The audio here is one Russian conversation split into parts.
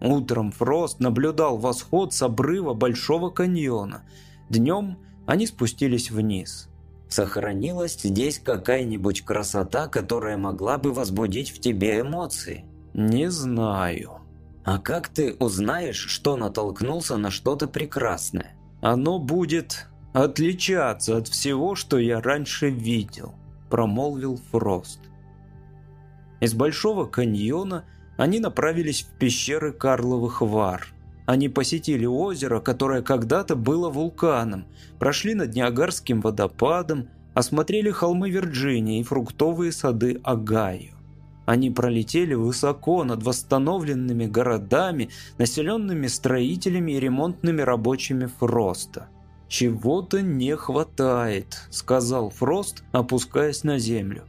Утром Фрост наблюдал восход с обрыва Большого каньона. Днем они спустились вниз. Сохранилась здесь какая-нибудь красота, которая могла бы возбудить в тебе эмоции? Не знаю. А как ты узнаешь, что натолкнулся на что-то прекрасное? Оно будет отличаться от всего, что я раньше видел, промолвил Фрост. Из Большого каньона они направились в пещеры Карловых Вар. Они посетили озеро, которое когда-то было вулканом, прошли над Ниагарским водопадом, осмотрели холмы Вирджинии и фруктовые сады Агаю. Они пролетели высоко над восстановленными городами, населенными строителями и ремонтными рабочими Фроста. «Чего-то не хватает», — сказал Фрост, опускаясь на землю.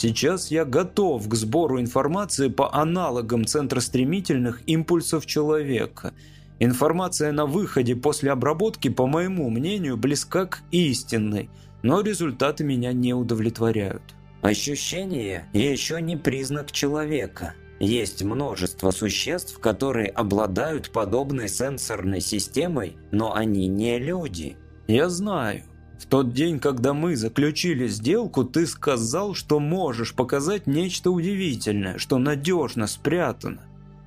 Сейчас я готов к сбору информации по аналогам центростремительных импульсов человека. Информация на выходе после обработки, по моему мнению, близка к истинной, но результаты меня не удовлетворяют. Ощущение еще не признак человека. Есть множество существ, которые обладают подобной сенсорной системой, но они не люди. Я знаю. В тот день, когда мы заключили сделку, ты сказал, что можешь показать нечто удивительное, что надежно спрятано.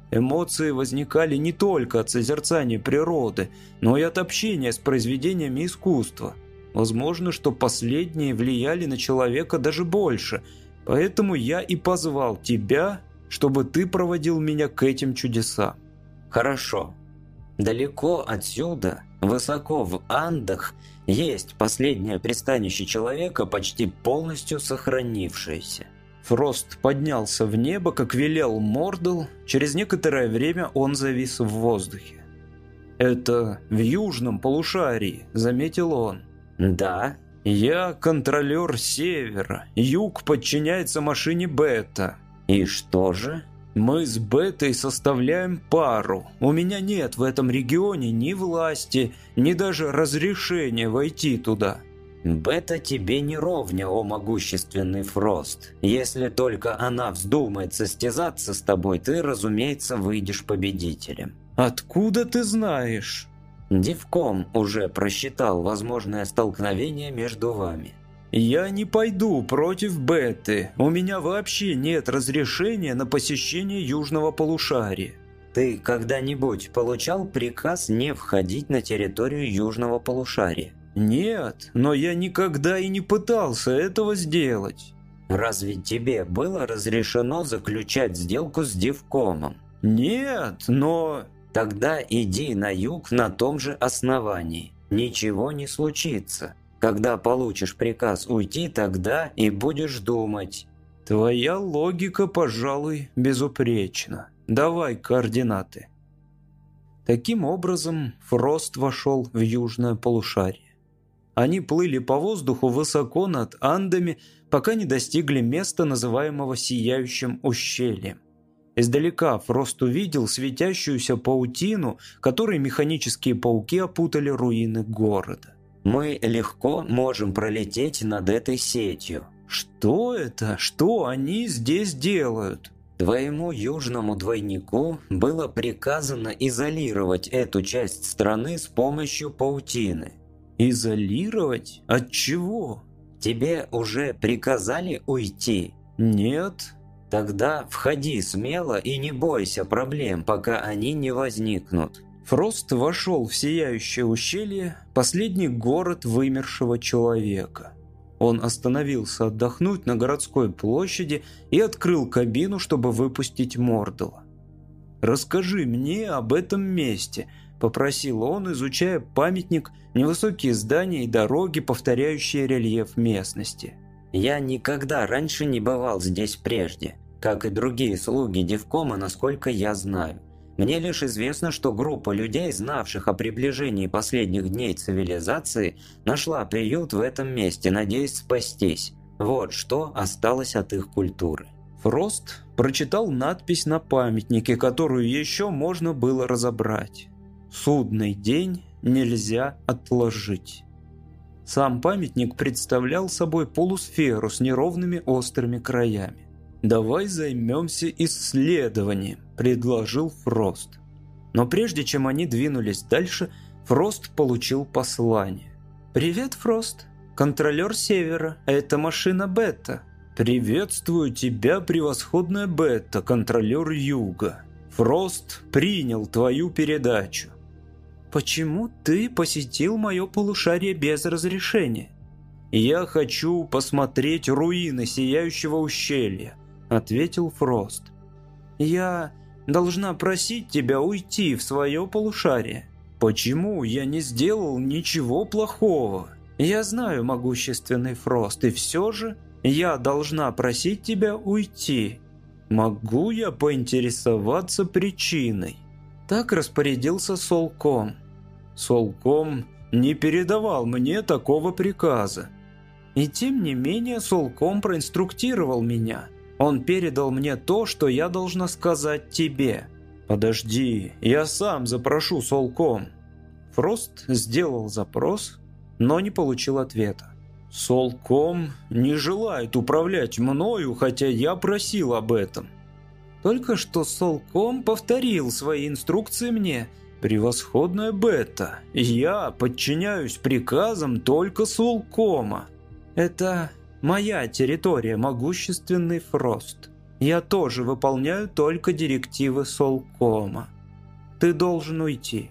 Эмоции возникали не только от созерцания природы, но и от общения с произведениями искусства. Возможно, что последние влияли на человека даже больше, поэтому я и позвал тебя, чтобы ты проводил меня к этим чудесам. Хорошо. Далеко отсюда, высоко в Андах, есть последнее пристанище человека, почти полностью сохранившееся. Фрост поднялся в небо, как велел Мордл. Через некоторое время он завис в воздухе. «Это в южном полушарии», — заметил он. «Да». «Я контролер Севера. Юг подчиняется машине Бета». «И что же?» Мы с Бетой составляем пару. У меня нет в этом регионе ни власти, ни даже разрешения войти туда. Бета тебе не ровня, о могущественный Фрост. Если только она вздумает состязаться с тобой, ты, разумеется, выйдешь победителем. Откуда ты знаешь? Дивком уже просчитал возможное столкновение между вами. «Я не пойду против Беты. У меня вообще нет разрешения на посещение Южного полушария». «Ты когда-нибудь получал приказ не входить на территорию Южного полушария?» «Нет, но я никогда и не пытался этого сделать». «Разве тебе было разрешено заключать сделку с Дивкомом?» «Нет, но...» «Тогда иди на юг на том же основании. Ничего не случится. Когда получишь приказ уйти, тогда и будешь думать. Твоя логика, пожалуй, безупречна. Давай координаты. Таким образом, Фрост вошел в южное полушарие. Они плыли по воздуху высоко над Андами, пока не достигли места, называемого Сияющим ущельем. Издалека Фрост увидел светящуюся паутину, которой механические пауки опутали руины города. Мы легко можем пролететь над этой сетью. Что это? Что они здесь делают? Твоему южному двойнику было приказано изолировать эту часть страны с помощью паутины. Изолировать? От чего? Тебе уже приказали уйти? Нет. Тогда входи смело и не бойся проблем, пока они не возникнут. Фрост вошел в сияющее ущелье, последний город вымершего человека. Он остановился отдохнуть на городской площади и открыл кабину, чтобы выпустить Мордала. «Расскажи мне об этом месте», – попросил он, изучая памятник, невысокие здания и дороги, повторяющие рельеф местности. «Я никогда раньше не бывал здесь прежде, как и другие слуги Девкома, насколько я знаю. Мне лишь известно, что группа людей, знавших о приближении последних дней цивилизации, нашла приют в этом месте, надеясь спастись. Вот что осталось от их культуры. Фрост прочитал надпись на памятнике, которую еще можно было разобрать. «Судный день нельзя отложить». Сам памятник представлял собой полусферу с неровными острыми краями. «Давай займемся исследованием», – предложил Фрост. Но прежде чем они двинулись дальше, Фрост получил послание. «Привет, Фрост. Контролер Севера. Это машина Бета. «Приветствую тебя, превосходная Бета, контролер Юга. Фрост принял твою передачу». «Почему ты посетил мое полушарие без разрешения?» «Я хочу посмотреть руины Сияющего ущелья», — ответил Фрост. «Я должна просить тебя уйти в свое полушарие. Почему я не сделал ничего плохого? Я знаю могущественный Фрост, и все же я должна просить тебя уйти. Могу я поинтересоваться причиной?» Так распорядился Солком. Солком не передавал мне такого приказа. И тем не менее Солком проинструктировал меня. Он передал мне то, что я должна сказать тебе. Подожди, я сам запрошу Солком. Фрост сделал запрос, но не получил ответа. Солком не желает управлять мною, хотя я просил об этом. Только что Солком повторил свои инструкции мне. Превосходная бета. Я подчиняюсь приказам только Солкома. Это моя территория, могущественный Фрост. Я тоже выполняю только директивы Солкома. Ты должен уйти.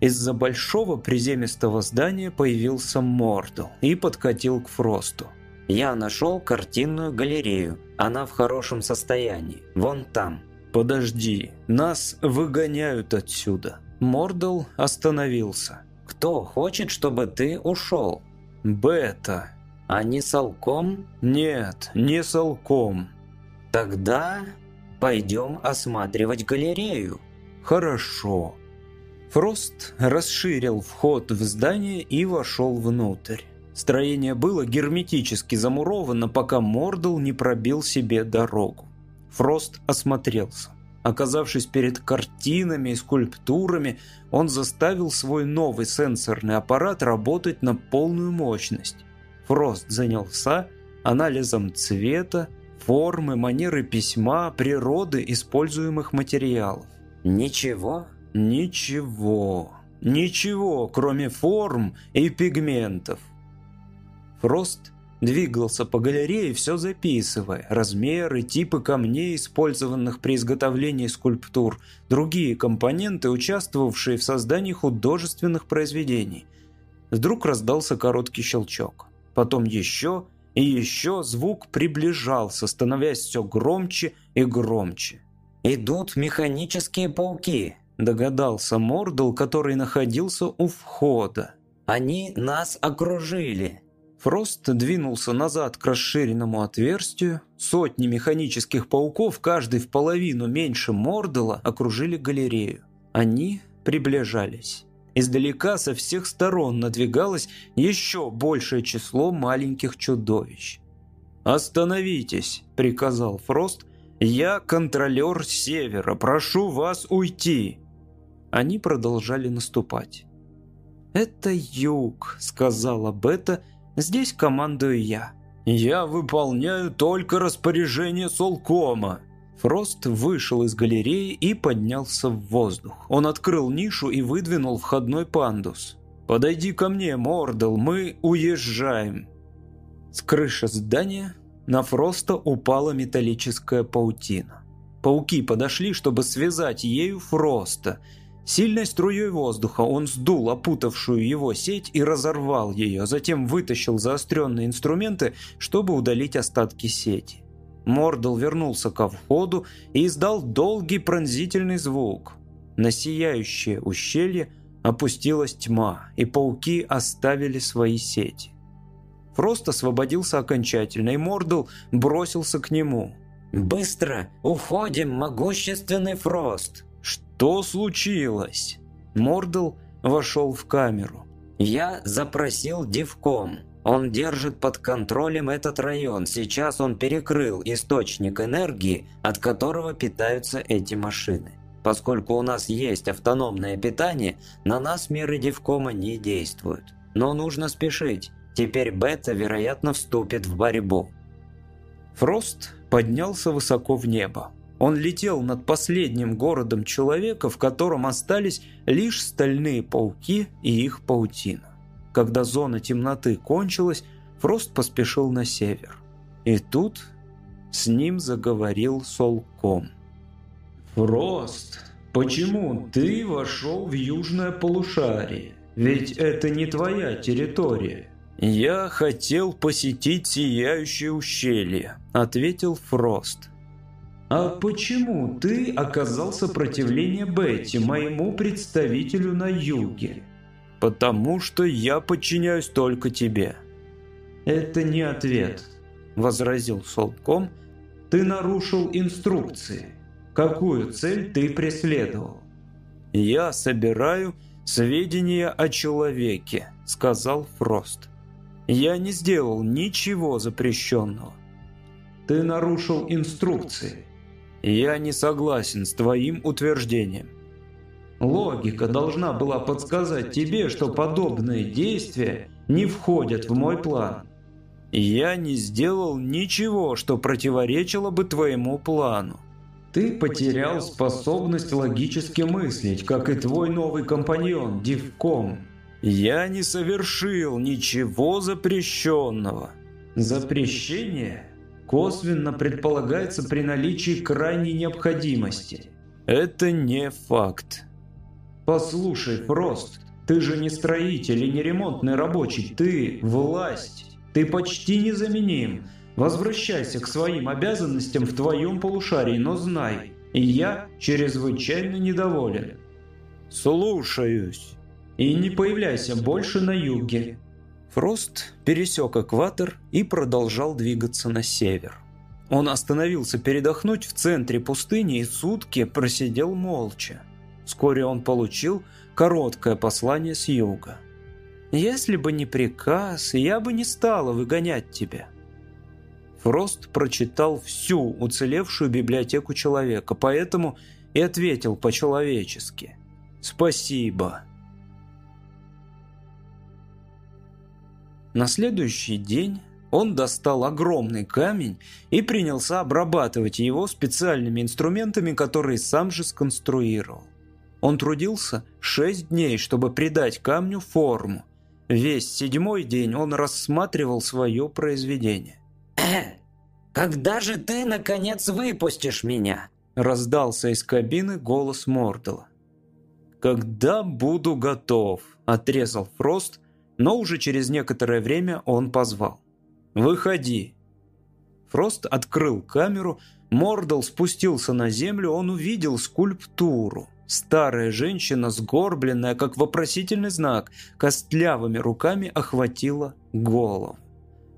Из-за большого приземистого здания появился Мордл и подкатил к Фросту. «Я нашел картинную галерею. Она в хорошем состоянии. Вон там». «Подожди, нас выгоняют отсюда». Мордл остановился. «Кто хочет, чтобы ты ушел?» «Бета». «А не Солком?» «Нет, не Солком». «Тогда пойдем осматривать галерею». «Хорошо». Фрост расширил вход в здание и вошел внутрь. Строение было герметически замуровано, пока Мордл не пробил себе дорогу. Фрост осмотрелся. Оказавшись перед картинами и скульптурами, он заставил свой новый сенсорный аппарат работать на полную мощность. Фрост занялся анализом цвета, формы, манеры письма, природы используемых материалов. «Ничего?» Ничего, ничего, кроме форм и пигментов. Фрост двигался по галерее, все записывая. Размеры, типы камней, использованных при изготовлении скульптур, другие компоненты, участвовавшие в создании художественных произведений. Вдруг раздался короткий щелчок. Потом еще и еще звук приближался, становясь все громче и громче. «Идут механические пауки», Догадался Мордл, который находился у входа. «Они нас окружили!» Фрост двинулся назад к расширенному отверстию. Сотни механических пауков, каждый в половину меньше Мордела, окружили галерею. Они приближались. Издалека со всех сторон надвигалось еще большее число маленьких чудовищ. «Остановитесь!» – приказал Фрост. «Я контролер Севера, прошу вас уйти!» Они продолжали наступать. «Это юг», — сказала Бета, — «здесь командую я». «Я выполняю только распоряжение Солкома». Фрост вышел из галереи и поднялся в воздух. Он открыл нишу и выдвинул входной пандус. «Подойди ко мне, Мордл, мы уезжаем». С крыши здания на Фроста упала металлическая паутина. Пауки подошли, чтобы связать ею Фроста — Сильной струей воздуха он сдул опутавшую его сеть и разорвал ее, затем вытащил заостренные инструменты, чтобы удалить остатки сети. Мордл вернулся ко входу и издал долгий пронзительный звук. На сияющее ущелье опустилась тьма, и пауки оставили свои сети. Фрост освободился окончательно, и Мордл бросился к нему. «Быстро! Уходим, могущественный Фрост!» «Что случилось?» Мордл вошел в камеру. «Я запросил Девком. Он держит под контролем этот район. Сейчас он перекрыл источник энергии, от которого питаются эти машины. Поскольку у нас есть автономное питание, на нас меры Девкома не действуют. Но нужно спешить. Теперь Бета, вероятно, вступит в борьбу». Фрост поднялся высоко в небо. Он летел над последним городом человека, в котором остались лишь стальные пауки и их паутина. Когда зона темноты кончилась, Фрост поспешил на север. И тут с ним заговорил Солком. «Фрост, почему ты вошел в южное полушарие? Ведь это не твоя территория». «Я хотел посетить Сияющее ущелье», — ответил Фрост. «А почему ты оказал сопротивление Бетти, моему представителю на юге?» «Потому что я подчиняюсь только тебе». «Это не ответ», — возразил Солком. «Ты нарушил инструкции. Какую цель ты преследовал?» «Я собираю сведения о человеке», — сказал Фрост. «Я не сделал ничего запрещенного». «Ты нарушил инструкции», я не согласен с твоим утверждением. Логика должна была подсказать тебе, что подобные действия не входят в мой план. Я не сделал ничего, что противоречило бы твоему плану. Ты потерял способность логически мыслить, как и твой новый компаньон, Дивком. Я не совершил ничего запрещенного. Запрещение косвенно предполагается при наличии крайней необходимости. Это не факт. Послушай, Фрост, ты же не строитель и не ремонтный рабочий, ты власть. Ты почти незаменим. Возвращайся к своим обязанностям в твоем полушарии, но знай, я чрезвычайно недоволен. Слушаюсь. И не появляйся больше на юге. Фрост пересек экватор и продолжал двигаться на север. Он остановился передохнуть в центре пустыни и сутки просидел молча. Вскоре он получил короткое послание с юга. «Если бы не приказ, я бы не стала выгонять тебя». Фрост прочитал всю уцелевшую библиотеку человека, поэтому и ответил по-человечески. «Спасибо». На следующий день он достал огромный камень и принялся обрабатывать его специальными инструментами, которые сам же сконструировал. Он трудился шесть дней, чтобы придать камню форму. Весь седьмой день он рассматривал свое произведение. «Когда же ты, наконец, выпустишь меня?» Раздался из кабины голос Мордала. «Когда буду готов», — отрезал Фрост но уже через некоторое время он позвал. «Выходи!» Фрост открыл камеру, Мордал спустился на землю, он увидел скульптуру. Старая женщина, сгорбленная, как вопросительный знак, костлявыми руками охватила голову.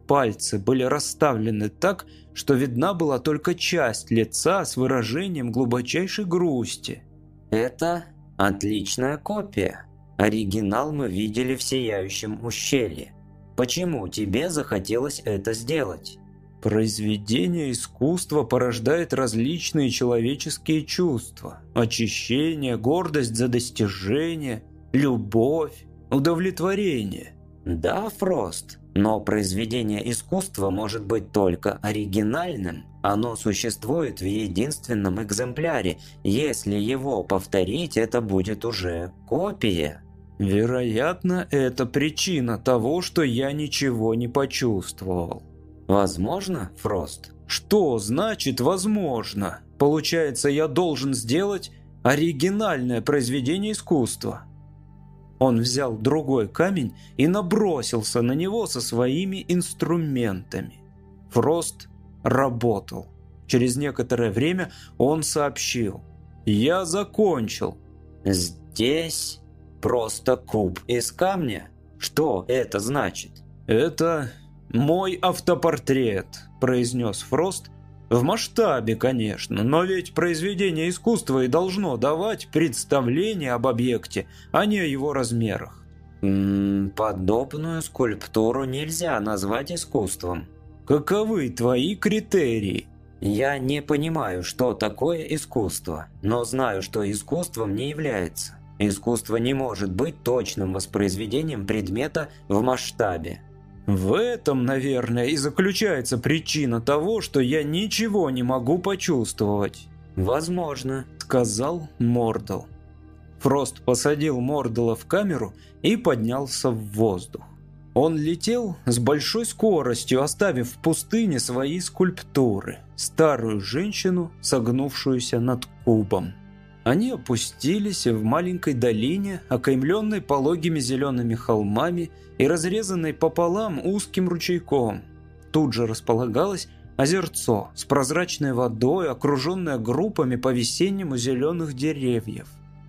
Пальцы были расставлены так, что видна была только часть лица с выражением глубочайшей грусти. «Это отличная копия», Оригинал мы видели в Сияющем ущелье. Почему тебе захотелось это сделать? Произведение искусства порождает различные человеческие чувства. Очищение, гордость за достижение, любовь, удовлетворение. Да, Фрост, но произведение искусства может быть только оригинальным. Оно существует в единственном экземпляре. Если его повторить, это будет уже копия. Вероятно, это причина того, что я ничего не почувствовал. Возможно, Фрост? Что значит «возможно»? Получается, я должен сделать оригинальное произведение искусства. Он взял другой камень и набросился на него со своими инструментами. Фрост работал. Через некоторое время он сообщил. «Я закончил». «Здесь Просто куб из камня? Что это значит? Это мой автопортрет, произнес Фрост. В масштабе, конечно, но ведь произведение искусства и должно давать представление об объекте, а не о его размерах. Подобную скульптуру нельзя назвать искусством. Каковы твои критерии? Я не понимаю, что такое искусство, но знаю, что искусством не является. Искусство не может быть точным воспроизведением предмета в масштабе. В этом, наверное, и заключается причина того, что я ничего не могу почувствовать. «Возможно», — сказал Мордл. Фрост посадил Мордала в камеру и поднялся в воздух. Он летел с большой скоростью, оставив в пустыне свои скульптуры. Старую женщину, согнувшуюся над кубом. Они опустились в маленькой долине, окаймленной пологими зелеными холмами и разрезанной пополам узким ручейком. Тут же располагалось озерцо с прозрачной водой, окруженное группами по-весеннему зеленых деревьев.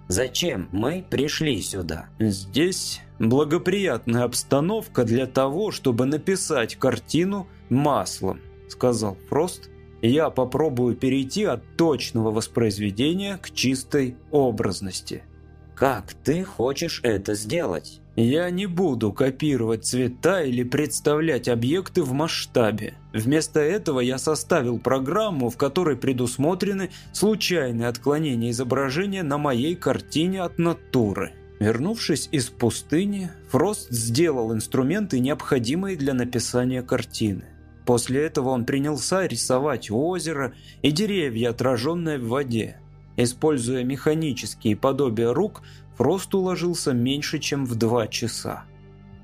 «Зачем мы пришли сюда?» «Здесь благоприятная обстановка для того, чтобы написать картину маслом», сказал Фрост я попробую перейти от точного воспроизведения к чистой образности. Как ты хочешь это сделать? Я не буду копировать цвета или представлять объекты в масштабе. Вместо этого я составил программу, в которой предусмотрены случайные отклонения изображения на моей картине от натуры. Вернувшись из пустыни, Фрост сделал инструменты, необходимые для написания картины. После этого он принялся рисовать озеро и деревья, отраженные в воде. Используя механические подобия рук, Фрост уложился меньше, чем в два часа.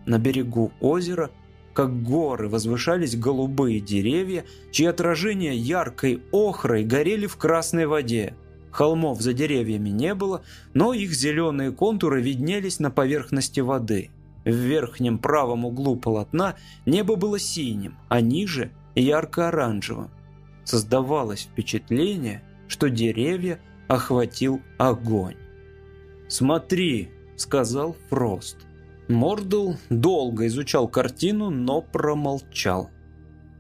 На берегу озера, как горы, возвышались голубые деревья, чьи отражения яркой охрой горели в красной воде. Холмов за деревьями не было, но их зеленые контуры виднелись на поверхности воды – в верхнем правом углу полотна небо было синим, а ниже – ярко-оранжевым. Создавалось впечатление, что деревья охватил огонь. «Смотри», – сказал Фрост. Мордл долго изучал картину, но промолчал.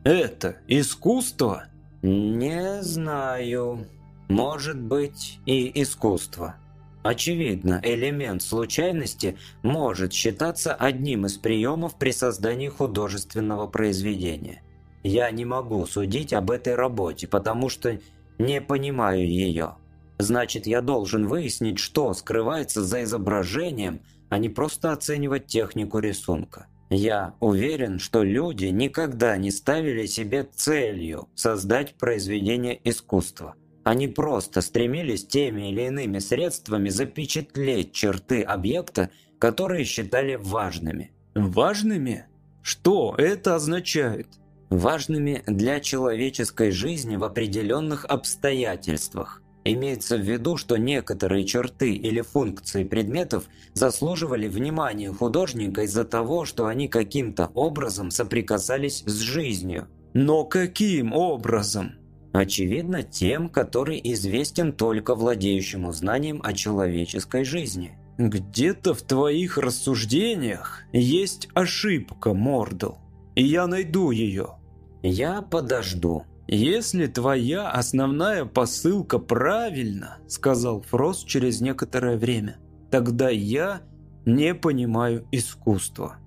«Это искусство?» «Не знаю. Может быть и искусство». Очевидно, элемент случайности может считаться одним из приемов при создании художественного произведения. Я не могу судить об этой работе, потому что не понимаю ее. Значит, я должен выяснить, что скрывается за изображением, а не просто оценивать технику рисунка. Я уверен, что люди никогда не ставили себе целью создать произведение искусства. Они просто стремились теми или иными средствами запечатлеть черты объекта, которые считали важными. Важными? Что это означает? Важными для человеческой жизни в определенных обстоятельствах. Имеется в виду, что некоторые черты или функции предметов заслуживали внимания художника из-за того, что они каким-то образом соприкасались с жизнью. Но каким образом? Очевидно, тем, который известен только владеющему знанием о человеческой жизни. «Где-то в твоих рассуждениях есть ошибка, Мордл, и я найду ее». «Я подожду». «Если твоя основная посылка правильна», — сказал Фрост через некоторое время, «тогда я не понимаю искусства».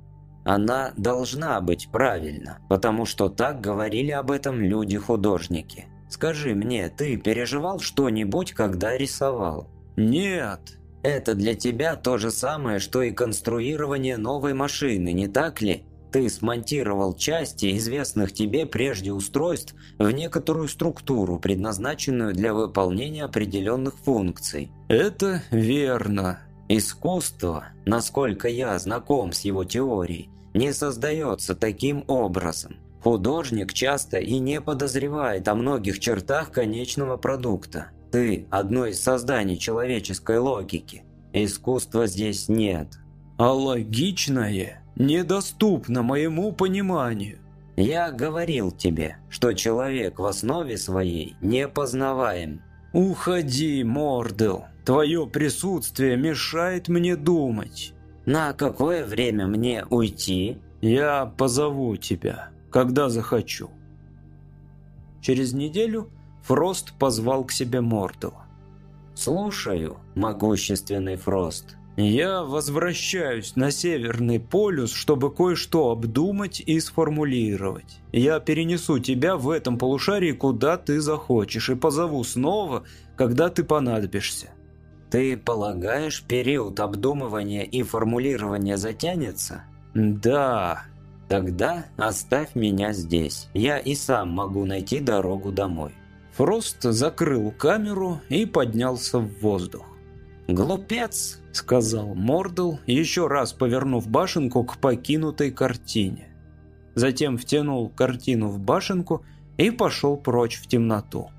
Она должна быть правильна, потому что так говорили об этом люди-художники. Скажи мне, ты переживал что-нибудь, когда рисовал? Нет. Это для тебя то же самое, что и конструирование новой машины, не так ли? Ты смонтировал части известных тебе прежде устройств в некоторую структуру, предназначенную для выполнения определенных функций. Это верно. Искусство, насколько я знаком с его теорией, не создается таким образом. Художник часто и не подозревает о многих чертах конечного продукта. Ты – одно из созданий человеческой логики. Искусства здесь нет. А логичное недоступно моему пониманию. Я говорил тебе, что человек в основе своей непознаваем. Уходи, Мордел. Твое присутствие мешает мне думать. На какое время мне уйти? Я позову тебя когда захочу. Через неделю Фрост позвал к себе Мордала. «Слушаю, могущественный Фрост». «Я возвращаюсь на Северный полюс, чтобы кое-что обдумать и сформулировать. Я перенесу тебя в этом полушарии, куда ты захочешь, и позову снова, когда ты понадобишься». «Ты полагаешь, период обдумывания и формулирования затянется?» «Да», Тогда оставь меня здесь. Я и сам могу найти дорогу домой. Фрост закрыл камеру и поднялся в воздух. «Глупец!» — сказал Мордл, еще раз повернув башенку к покинутой картине. Затем втянул картину в башенку и пошел прочь в темноту.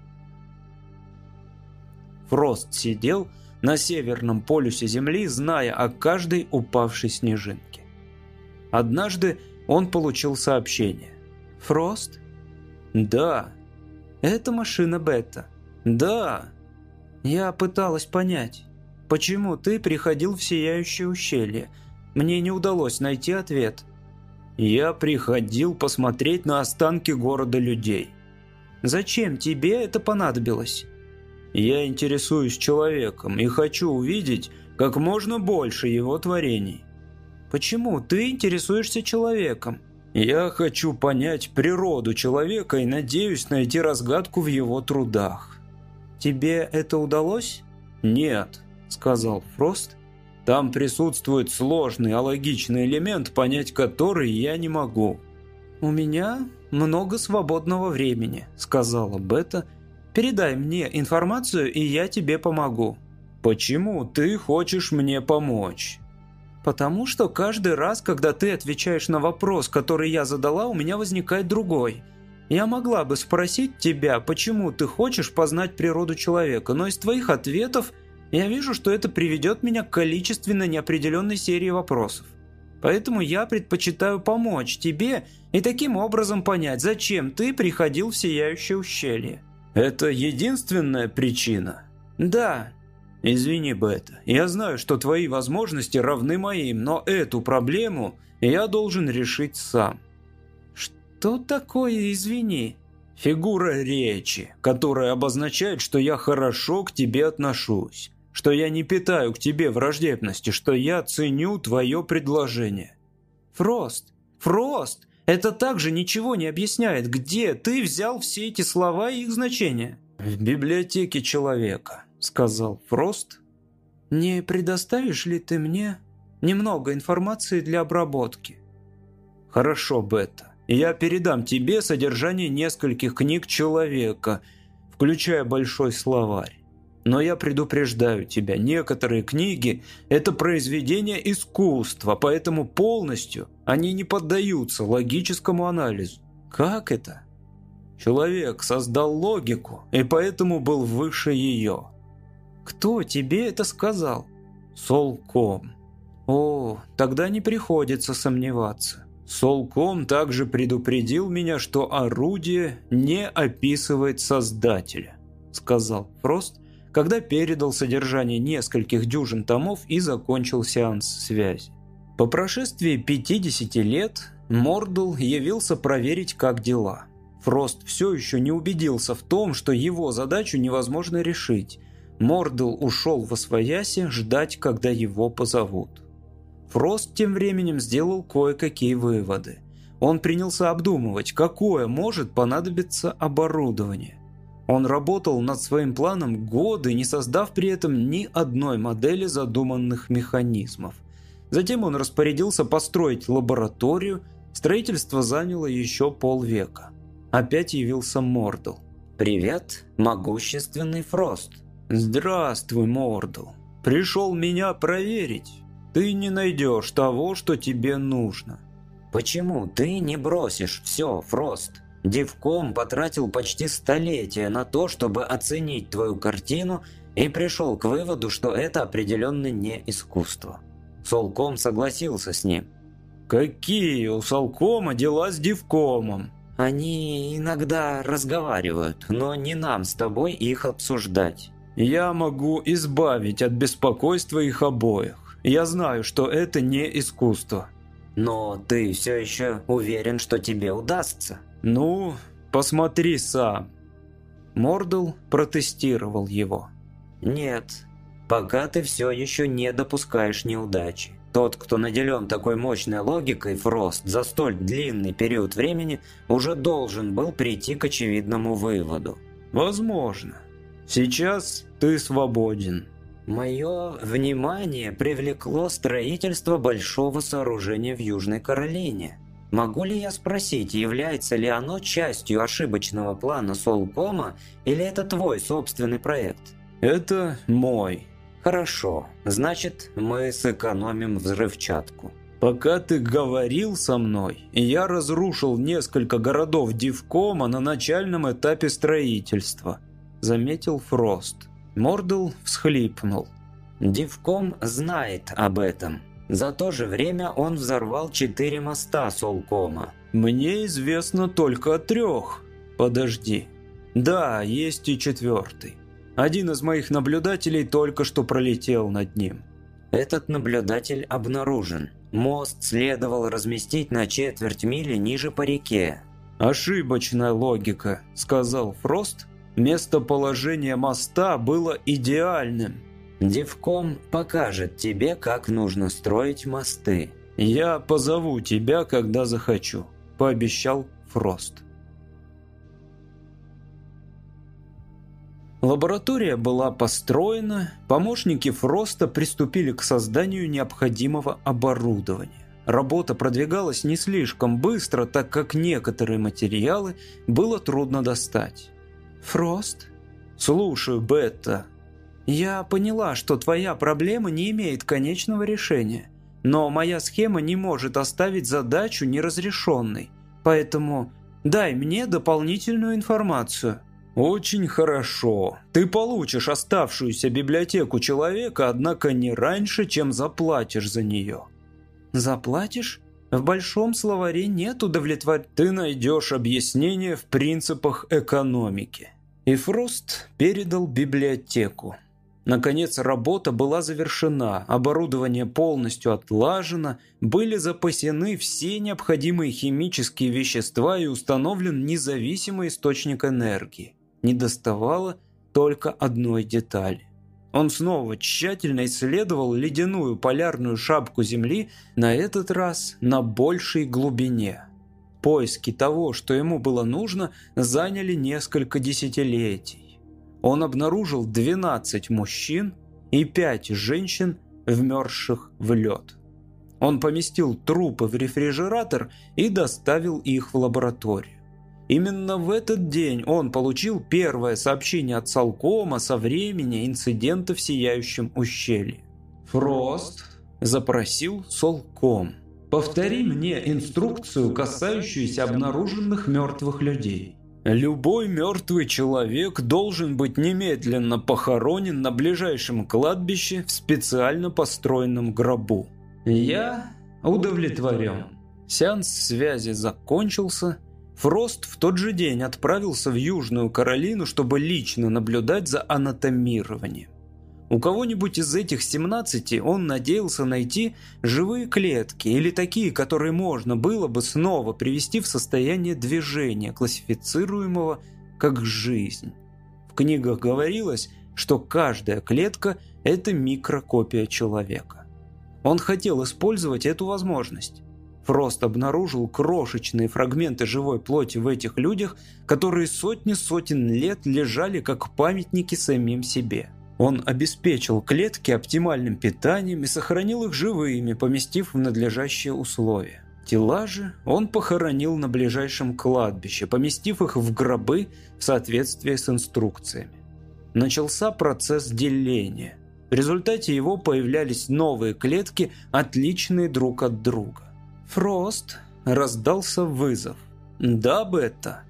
Фрост сидел на северном полюсе Земли, зная о каждой упавшей снежинке. Однажды он получил сообщение. «Фрост?» «Да». «Это машина Бета?» «Да». «Я пыталась понять, почему ты приходил в Сияющее ущелье. Мне не удалось найти ответ». «Я приходил посмотреть на останки города людей». «Зачем тебе это понадобилось?» «Я интересуюсь человеком и хочу увидеть как можно больше его творений». «Почему ты интересуешься человеком?» Я хочу понять природу человека и надеюсь найти разгадку в его трудах. Тебе это удалось? Нет, сказал Фрост. Там присутствует сложный алогичный элемент, понять который я не могу. У меня много свободного времени, сказала Бета. Передай мне информацию, и я тебе помогу. Почему ты хочешь мне помочь? Потому что каждый раз, когда ты отвечаешь на вопрос, который я задала, у меня возникает другой. Я могла бы спросить тебя, почему ты хочешь познать природу человека, но из твоих ответов я вижу, что это приведет меня к количественно неопределенной серии вопросов. Поэтому я предпочитаю помочь тебе и таким образом понять, зачем ты приходил в Сияющее ущелье. Это единственная причина? Да, «Извини, Бета, я знаю, что твои возможности равны моим, но эту проблему я должен решить сам». «Что такое «извини»?» «Фигура речи, которая обозначает, что я хорошо к тебе отношусь, что я не питаю к тебе враждебности, что я ценю твое предложение». «Фрост! Фрост! Это также ничего не объясняет, где ты взял все эти слова и их значения?» «В библиотеке человека. — сказал Фрост. «Не предоставишь ли ты мне немного информации для обработки?» «Хорошо, Бета. Я передам тебе содержание нескольких книг человека, включая большой словарь. Но я предупреждаю тебя, некоторые книги – это произведения искусства, поэтому полностью они не поддаются логическому анализу. Как это? Человек создал логику и поэтому был выше ее. «Кто тебе это сказал?» «Солком». «О, тогда не приходится сомневаться». Солком также предупредил меня, что орудие не описывает создателя, сказал Фрост, когда передал содержание нескольких дюжин томов и закончил сеанс связи. По прошествии 50 лет Мордл явился проверить, как дела. Фрост все еще не убедился в том, что его задачу невозможно решить, Мордл ушел во свояси ждать, когда его позовут. Фрост тем временем сделал кое-какие выводы. Он принялся обдумывать, какое может понадобиться оборудование. Он работал над своим планом годы, не создав при этом ни одной модели задуманных механизмов. Затем он распорядился построить лабораторию, строительство заняло еще полвека. Опять явился Мордл. «Привет, могущественный Фрост», «Здравствуй, Мордл. Пришел меня проверить. Ты не найдешь того, что тебе нужно». «Почему ты не бросишь все, Фрост? Дивком потратил почти столетие на то, чтобы оценить твою картину и пришел к выводу, что это определенно не искусство». Солком согласился с ним. «Какие у Солкома дела с Дивкомом?» «Они иногда разговаривают, но не нам с тобой их обсуждать». Я могу избавить от беспокойства их обоих. Я знаю, что это не искусство. Но ты все еще уверен, что тебе удастся? Ну, посмотри сам. Мордл протестировал его. Нет, пока ты все еще не допускаешь неудачи. Тот, кто наделен такой мощной логикой, Фрост, за столь длинный период времени, уже должен был прийти к очевидному выводу. Возможно. Сейчас ты свободен. Мое внимание привлекло строительство большого сооружения в Южной Каролине. Могу ли я спросить, является ли оно частью ошибочного плана Солкома или это твой собственный проект? Это мой. Хорошо, значит, мы сэкономим взрывчатку. Пока ты говорил со мной, я разрушил несколько городов Дивкома на начальном этапе строительства, заметил Фрост. Мордл всхлипнул. Дивком знает об этом. За то же время он взорвал четыре моста Солкома. Мне известно только о трех. Подожди. Да, есть и четвертый. Один из моих наблюдателей только что пролетел над ним. Этот наблюдатель обнаружен. Мост следовало разместить на четверть мили ниже по реке. «Ошибочная логика», — сказал Фрост. «Местоположение моста было идеальным». «Девком покажет тебе, как нужно строить мосты». «Я позову тебя, когда захочу», — пообещал Фрост. Лаборатория была построена, помощники Фроста приступили к созданию необходимого оборудования. Работа продвигалась не слишком быстро, так как некоторые материалы было трудно достать. «Фрост?» «Слушаю, Бетта». «Я поняла, что твоя проблема не имеет конечного решения, но моя схема не может оставить задачу неразрешенной, поэтому дай мне дополнительную информацию». «Очень хорошо. Ты получишь оставшуюся библиотеку человека, однако не раньше, чем заплатишь за нее». «Заплатишь? В большом словаре нет удовлетвор... Ты найдешь объяснение в принципах экономики». И Фрост передал библиотеку. Наконец работа была завершена, оборудование полностью отлажено, были запасены все необходимые химические вещества и установлен независимый источник энергии не доставало только одной детали. Он снова тщательно исследовал ледяную полярную шапку Земли, на этот раз на большей глубине. Поиски того, что ему было нужно, заняли несколько десятилетий. Он обнаружил 12 мужчин и 5 женщин, вмерзших в лед. Он поместил трупы в рефрижератор и доставил их в лабораторию. Именно в этот день он получил первое сообщение от Салкома со времени инцидента в Сияющем ущелье. «Фрост», – запросил Солком, – «повтори мне инструкцию, касающуюся обнаруженных мертвых людей». Любой мертвый человек должен быть немедленно похоронен на ближайшем кладбище в специально построенном гробу. Я удовлетворен. Сеанс связи закончился, Фрост в тот же день отправился в Южную Каролину, чтобы лично наблюдать за анатомированием. У кого-нибудь из этих 17 он надеялся найти живые клетки или такие, которые можно было бы снова привести в состояние движения, классифицируемого как жизнь. В книгах говорилось, что каждая клетка – это микрокопия человека. Он хотел использовать эту возможность. Фрост обнаружил крошечные фрагменты живой плоти в этих людях, которые сотни сотен лет лежали как памятники самим себе. Он обеспечил клетки оптимальным питанием и сохранил их живыми, поместив в надлежащие условия. Тела же он похоронил на ближайшем кладбище, поместив их в гробы в соответствии с инструкциями. Начался процесс деления. В результате его появлялись новые клетки, отличные друг от друга. «Фрост!» – раздался вызов. «Да, Бетта.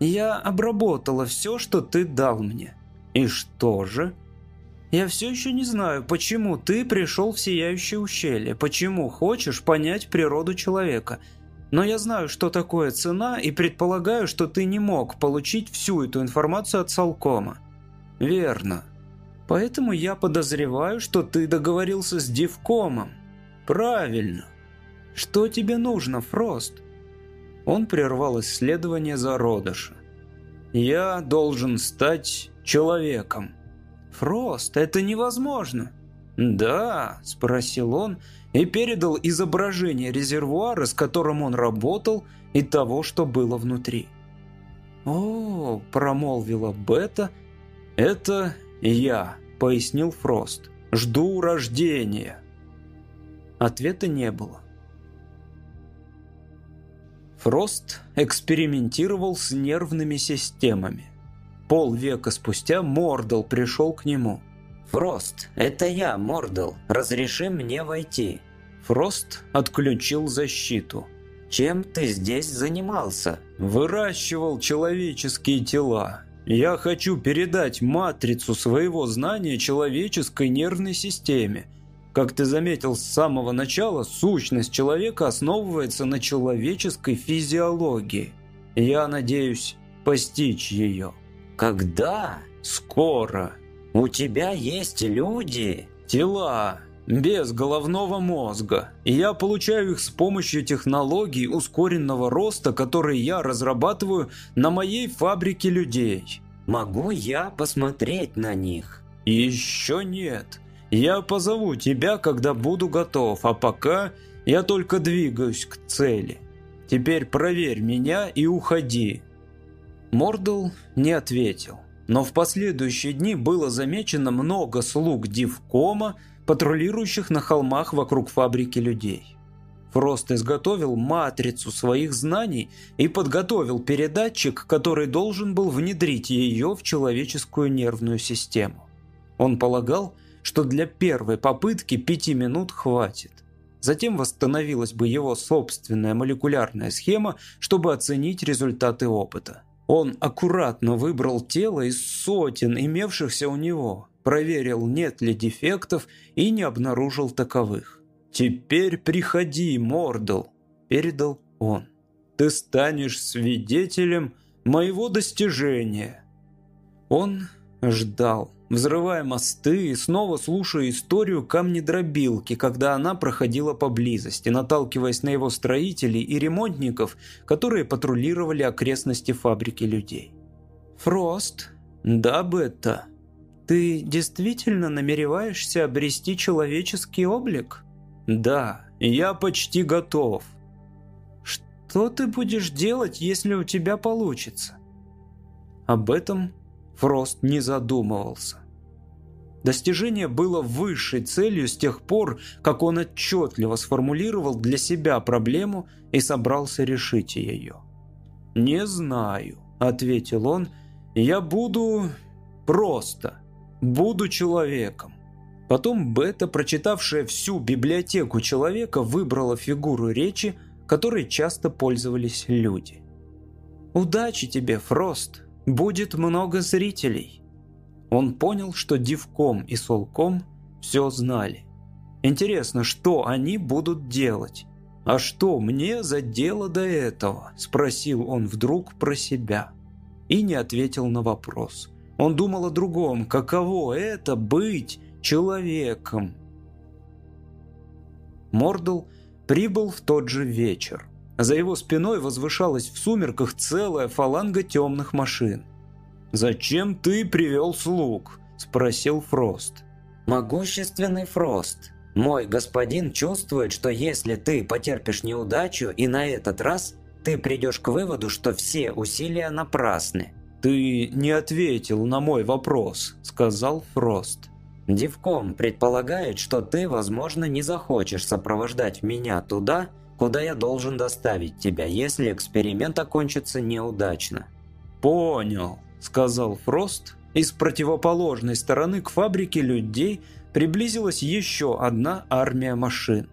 Я обработала все, что ты дал мне». «И что же?» «Я все еще не знаю, почему ты пришел в Сияющее ущелье, почему хочешь понять природу человека. Но я знаю, что такое цена, и предполагаю, что ты не мог получить всю эту информацию от Салкома». «Верно. Поэтому я подозреваю, что ты договорился с Дивкомом». «Правильно. «Что тебе нужно, Фрост?» Он прервал исследование зародыша. «Я должен стать человеком». «Фрост, это невозможно!» «Да», – спросил он и передал изображение резервуара, с которым он работал, и того, что было внутри. «О», – промолвила Бета, – «это я», – пояснил Фрост. «Жду рождения». Ответа не было. Фрост экспериментировал с нервными системами. Полвека спустя Мордал пришел к нему. «Фрост, это я, Мордал. Разреши мне войти». Фрост отключил защиту. «Чем ты здесь занимался?» «Выращивал человеческие тела. Я хочу передать матрицу своего знания человеческой нервной системе. Как ты заметил с самого начала, сущность человека основывается на человеческой физиологии. Я надеюсь постичь ее». «Когда?» «Скоро». «У тебя есть люди?» «Тела, без головного мозга. И я получаю их с помощью технологий ускоренного роста, которые я разрабатываю на моей фабрике людей. Могу я посмотреть на них? Еще нет. Я позову тебя, когда буду готов, а пока я только двигаюсь к цели. Теперь проверь меня и уходи. Мордл не ответил. Но в последующие дни было замечено много слуг Дивкома, патрулирующих на холмах вокруг фабрики людей. Фрост изготовил матрицу своих знаний и подготовил передатчик, который должен был внедрить ее в человеческую нервную систему. Он полагал, что для первой попытки пяти минут хватит. Затем восстановилась бы его собственная молекулярная схема, чтобы оценить результаты опыта. Он аккуратно выбрал тело из сотен имевшихся у него, проверил, нет ли дефектов и не обнаружил таковых. «Теперь приходи, Мордл», – передал он. «Ты станешь свидетелем моего достижения». Он ждал, взрывая мосты и снова слушая историю камнедробилки, когда она проходила поблизости, наталкиваясь на его строителей и ремонтников, которые патрулировали окрестности фабрики людей. «Фрост?» «Да, Бетта?» «Ты действительно намереваешься обрести человеческий облик?» «Да, я почти готов». «Что ты будешь делать, если у тебя получится?» Об этом Фрост не задумывался. Достижение было высшей целью с тех пор, как он отчетливо сформулировал для себя проблему и собрался решить ее. «Не знаю», — ответил он, — «я буду просто» буду человеком. Потом Бета, прочитавшая всю библиотеку человека, выбрала фигуру речи, которой часто пользовались люди. «Удачи тебе, Фрост! Будет много зрителей!» Он понял, что Дивком и Солком все знали. «Интересно, что они будут делать?» «А что мне за дело до этого?» – спросил он вдруг про себя. И не ответил на вопрос – он думал о другом, каково это быть человеком. Мордл прибыл в тот же вечер. За его спиной возвышалась в сумерках целая фаланга темных машин. «Зачем ты привел слуг?» – спросил Фрост. «Могущественный Фрост, мой господин чувствует, что если ты потерпишь неудачу и на этот раз ты придешь к выводу, что все усилия напрасны. «Ты не ответил на мой вопрос», — сказал Фрост. «Дивком предполагает, что ты, возможно, не захочешь сопровождать меня туда, куда я должен доставить тебя, если эксперимент окончится неудачно». «Понял», — сказал Фрост. И с противоположной стороны к фабрике людей приблизилась еще одна армия машин.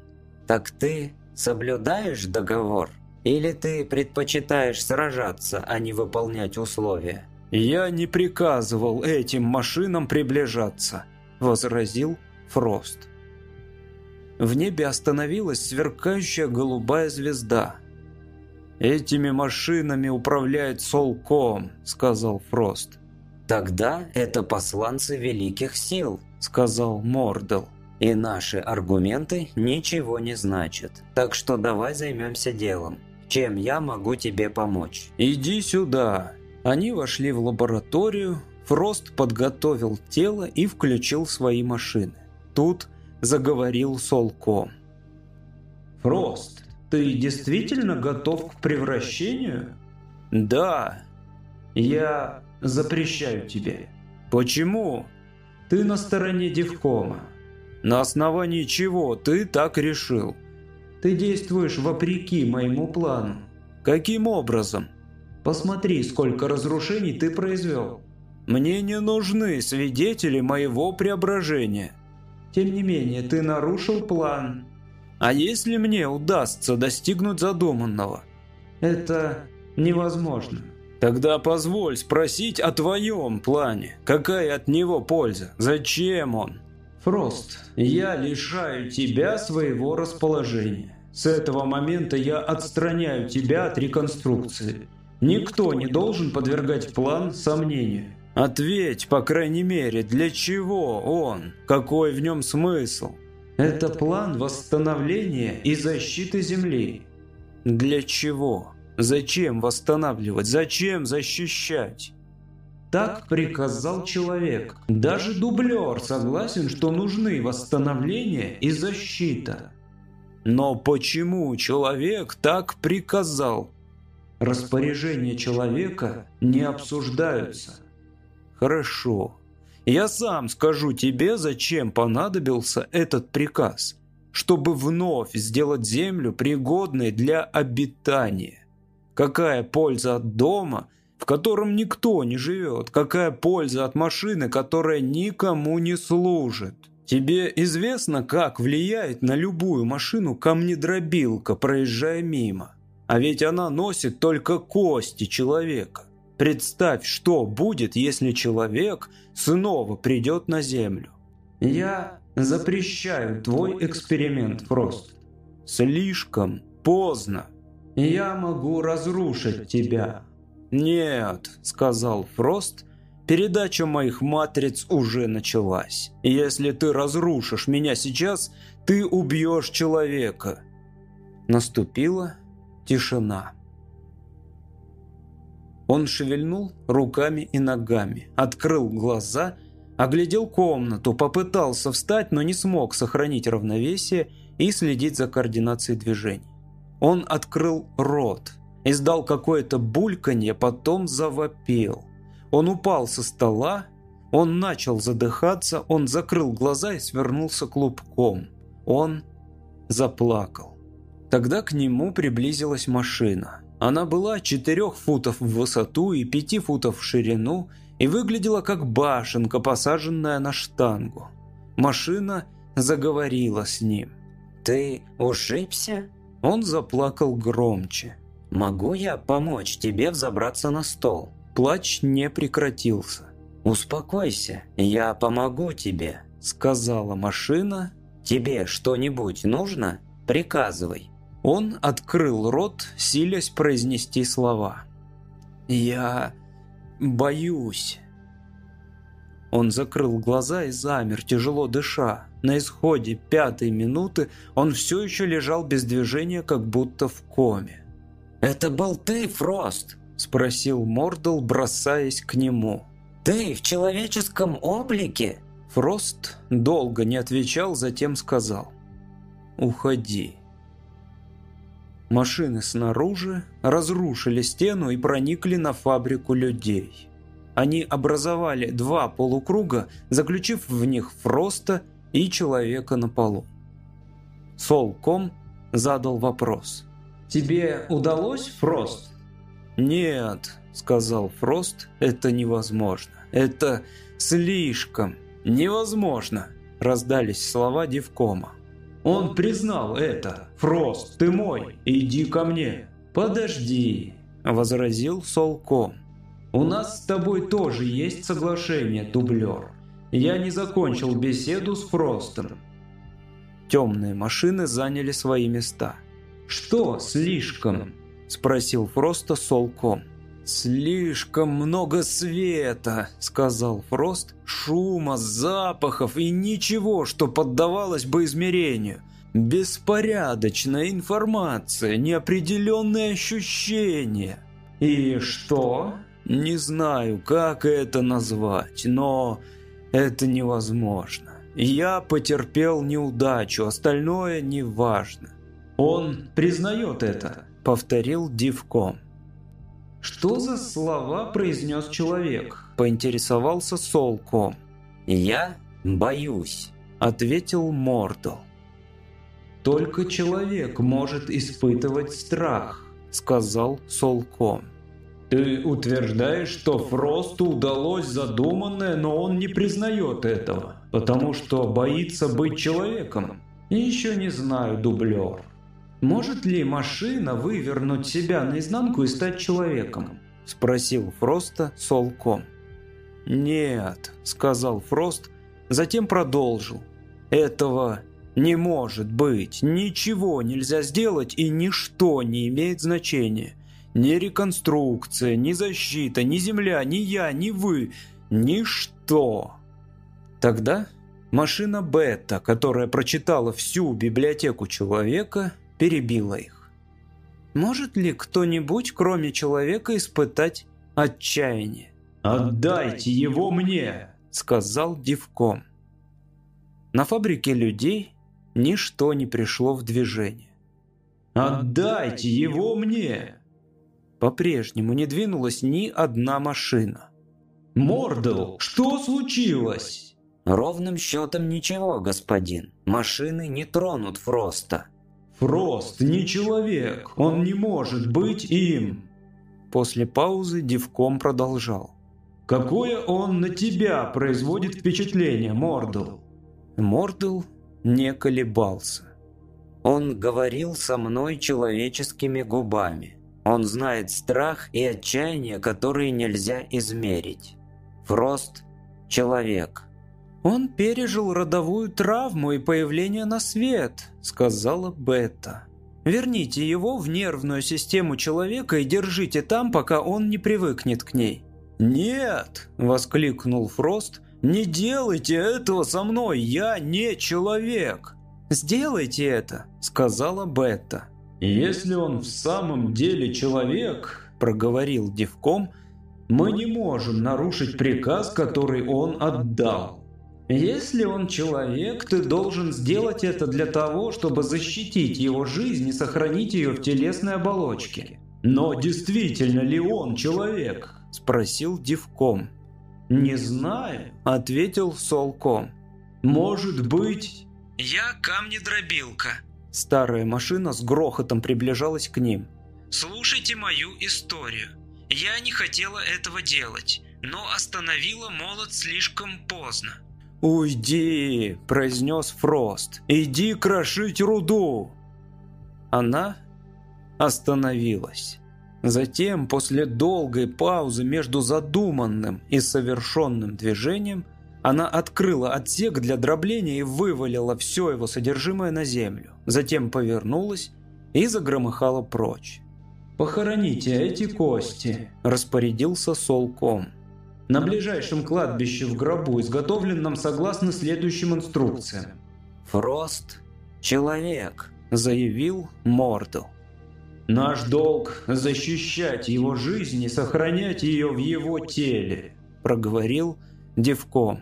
«Так ты соблюдаешь договор?» Или ты предпочитаешь сражаться, а не выполнять условия?» «Я не приказывал этим машинам приближаться», – возразил Фрост. В небе остановилась сверкающая голубая звезда. «Этими машинами управляет Солком», – сказал Фрост. «Тогда это посланцы великих сил», – сказал Мордл. «И наши аргументы ничего не значат. Так что давай займемся делом. Чем я могу тебе помочь?» «Иди сюда!» Они вошли в лабораторию, Фрост подготовил тело и включил свои машины. Тут заговорил Солком. «Фрост, ты действительно готов к превращению?» «Да. Я запрещаю тебе». «Почему?» «Ты на стороне Девкома». «На основании чего ты так решил?» Ты действуешь вопреки моему плану. Каким образом? Посмотри, сколько разрушений ты произвел. Мне не нужны свидетели моего преображения. Тем не менее, ты нарушил план. А если мне удастся достигнуть задуманного? Это невозможно. Тогда позволь спросить о твоем плане. Какая от него польза? Зачем он? Фрост, я лишаю тебя своего расположения. С этого момента я отстраняю тебя от реконструкции. Никто не должен подвергать план сомнению. Ответь, по крайней мере, для чего он? Какой в нем смысл? Это план восстановления и защиты Земли. Для чего? Зачем восстанавливать? Зачем защищать? Так приказал человек. Даже дублер согласен, что нужны восстановление и защита. Но почему человек так приказал? Распоряжения человека не обсуждаются. Хорошо. Я сам скажу тебе, зачем понадобился этот приказ. Чтобы вновь сделать землю пригодной для обитания. Какая польза от дома, в котором никто не живет? Какая польза от машины, которая никому не служит? Тебе известно, как влияет на любую машину камнедробилка, проезжая мимо? А ведь она носит только кости человека. Представь, что будет, если человек снова придет на Землю. Я запрещаю твой эксперимент, Фрост. Слишком поздно. Я могу разрушить тебя. Нет, сказал Фрост, передача моих матриц уже началась. Если ты разрушишь меня сейчас, ты убьешь человека. Наступила тишина. Он шевельнул руками и ногами, открыл глаза, оглядел комнату, попытался встать, но не смог сохранить равновесие и следить за координацией движений. Он открыл рот, издал какое-то бульканье, потом завопил. Он упал со стола, он начал задыхаться, он закрыл глаза и свернулся клубком. Он заплакал. Тогда к нему приблизилась машина. Она была 4 футов в высоту и 5 футов в ширину и выглядела как башенка, посаженная на штангу. Машина заговорила с ним. «Ты ушибся?» Он заплакал громче. «Могу я помочь тебе взобраться на стол?» Плач не прекратился. «Успокойся, я помогу тебе», — сказала машина. «Тебе что-нибудь нужно? Приказывай». Он открыл рот, силясь произнести слова. «Я боюсь». Он закрыл глаза и замер, тяжело дыша. На исходе пятой минуты он все еще лежал без движения, как будто в коме. «Это был ты, Фрост?» – спросил Мордл, бросаясь к нему. «Ты в человеческом облике?» Фрост долго не отвечал, затем сказал «Уходи». Машины снаружи разрушили стену и проникли на фабрику людей. Они образовали два полукруга, заключив в них Фроста и человека на полу. Солком задал вопрос. «Тебе удалось, Фрост?» «Нет», — сказал Фрост, — «это невозможно. Это слишком невозможно», — раздались слова Девкома. «Он признал это. Фрост, ты мой, иди ко мне». «Подожди», — возразил Солком. «У нас с тобой тоже есть соглашение, дублер. Я не закончил беседу с Фростом». Темные машины заняли свои места. «Что слишком?» – спросил Фроста Солком. «Слишком много света», – сказал Фрост, – «шума, запахов и ничего, что поддавалось бы измерению. Беспорядочная информация, неопределенные ощущения». «И что?» «Не знаю, как это назвать, но это невозможно. Я потерпел неудачу, остальное не важно. Он признает это, повторил Дивком. Что за слова произнес человек? Поинтересовался Солком. Я боюсь, ответил Мордл. Только человек может испытывать страх, сказал Солком. Ты утверждаешь, что Фросту удалось задуманное, но он не признает этого, потому что боится быть человеком. Еще не знаю, дублер. Может ли машина вывернуть себя наизнанку и стать человеком? Спросил Фроста Солком. «Нет», — сказал Фрост, затем продолжил. «Этого не может быть. Ничего нельзя сделать, и ничто не имеет значения. Ни реконструкция, ни защита, ни земля, ни я, ни вы. Ничто». Тогда машина Бета, которая прочитала всю библиотеку человека, перебила их. Может ли кто-нибудь, кроме человека, испытать отчаяние? «Отдайте его мне!» – сказал Дивком. На фабрике людей ничто не пришло в движение. «Отдайте его мне!» По-прежнему не двинулась ни одна машина. «Мордл, что случилось?» «Ровным счетом ничего, господин. Машины не тронут Фроста». «Фрост не человек, он не может быть им!» После паузы Дивком продолжал. «Какое он на тебя производит впечатление, Мордл?» Мордл не колебался. Он говорил со мной человеческими губами. Он знает страх и отчаяние, которые нельзя измерить. Фрост – человек. «Он пережил родовую травму и появление на свет», – сказала Бета. «Верните его в нервную систему человека и держите там, пока он не привыкнет к ней». «Нет!» – воскликнул Фрост. «Не делайте этого со мной! Я не человек!» «Сделайте это!» – сказала Бетта. «Если он в самом деле человек», – проговорил Девком, – «мы не можем нарушить приказ, который он отдал». «Если он человек, ты должен сделать это для того, чтобы защитить его жизнь и сохранить ее в телесной оболочке». «Но действительно ли он человек?» – спросил Дивком. «Не знаю», – ответил Солком. «Может быть...» «Я камнедробилка». Старая машина с грохотом приближалась к ним. «Слушайте мою историю. Я не хотела этого делать, но остановила молот слишком поздно. «Уйди!» – произнес Фрост. «Иди крошить руду!» Она остановилась. Затем, после долгой паузы между задуманным и совершенным движением, она открыла отсек для дробления и вывалила все его содержимое на землю. Затем повернулась и загромыхала прочь. «Похороните эти кости», – распорядился Солком на ближайшем кладбище в гробу, изготовленном согласно следующим инструкциям. «Фрост – человек», – заявил Мордл. «Наш долг – защищать его жизнь и сохранять ее в его теле», – проговорил Девком.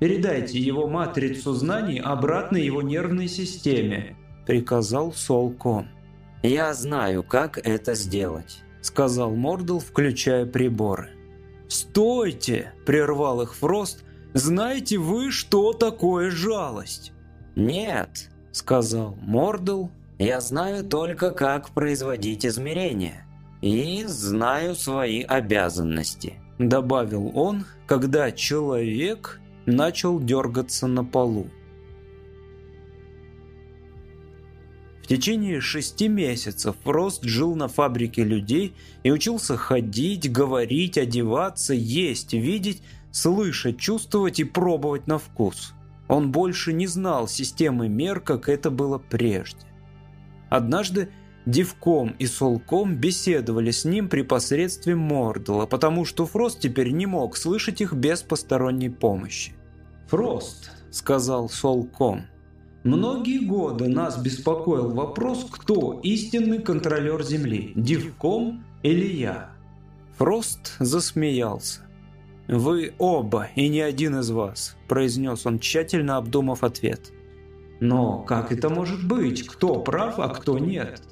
«Передайте его матрицу знаний обратно его нервной системе», – приказал Солком. «Я знаю, как это сделать», – сказал Мордл, включая приборы. «Стойте!» – прервал их Фрост. «Знаете вы, что такое жалость?» «Нет», – сказал Мордл. «Я знаю только, как производить измерения. И знаю свои обязанности», – добавил он, когда человек начал дергаться на полу. Течение шести месяцев Фрост жил на фабрике людей и учился ходить, говорить, одеваться, есть, видеть, слышать, чувствовать и пробовать на вкус. Он больше не знал системы мер, как это было прежде. Однажды Дивком и Солком беседовали с ним при посредстве Мордла, потому что Фрост теперь не мог слышать их без посторонней помощи. «Фрост», — сказал Солком, — Многие годы нас беспокоил вопрос, кто истинный контролер Земли, Дивком или я. Фрост засмеялся. «Вы оба, и ни один из вас», – произнес он, тщательно обдумав ответ. «Но как это может быть? Кто прав, а кто нет?»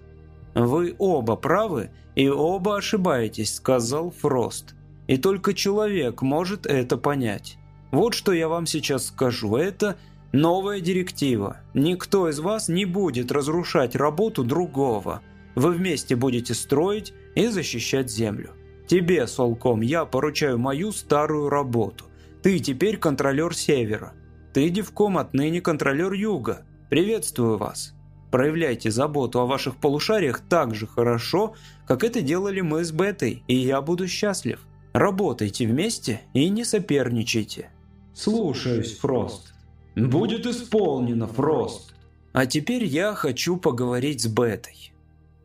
«Вы оба правы и оба ошибаетесь», – сказал Фрост. «И только человек может это понять. Вот что я вам сейчас скажу. Это Новая директива. Никто из вас не будет разрушать работу другого. Вы вместе будете строить и защищать землю. Тебе, Солком, я поручаю мою старую работу. Ты теперь контролер Севера. Ты, Девком, отныне контролер Юга. Приветствую вас. Проявляйте заботу о ваших полушариях так же хорошо, как это делали мы с Бетой, и я буду счастлив. Работайте вместе и не соперничайте. Слушаюсь, Фрост. Будет исполнено, Фрост. А теперь я хочу поговорить с Бетой.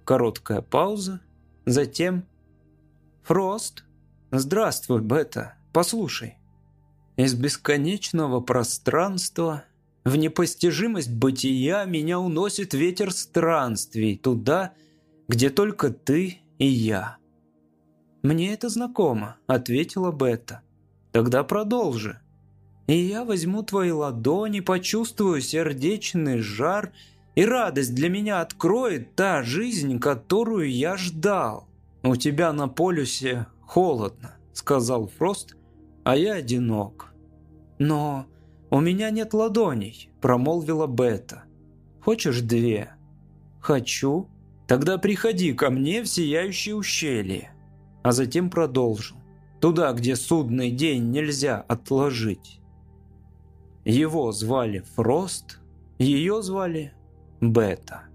Короткая пауза, затем... Фрост? Здравствуй, Бета. Послушай. Из бесконечного пространства в непостижимость бытия меня уносит ветер странствий туда, где только ты и я. «Мне это знакомо», — ответила Бета. «Тогда продолжи. И я возьму твои ладони, почувствую сердечный жар, и радость для меня откроет та жизнь, которую я ждал. У тебя на полюсе холодно», — сказал Фрост, — «а я одинок». «Но у меня нет ладоней», — промолвила Бета. «Хочешь две?» «Хочу. Тогда приходи ко мне в сияющее ущелье» а затем продолжил. Туда, где судный день нельзя отложить. Его звали Фрост, ее звали Бета.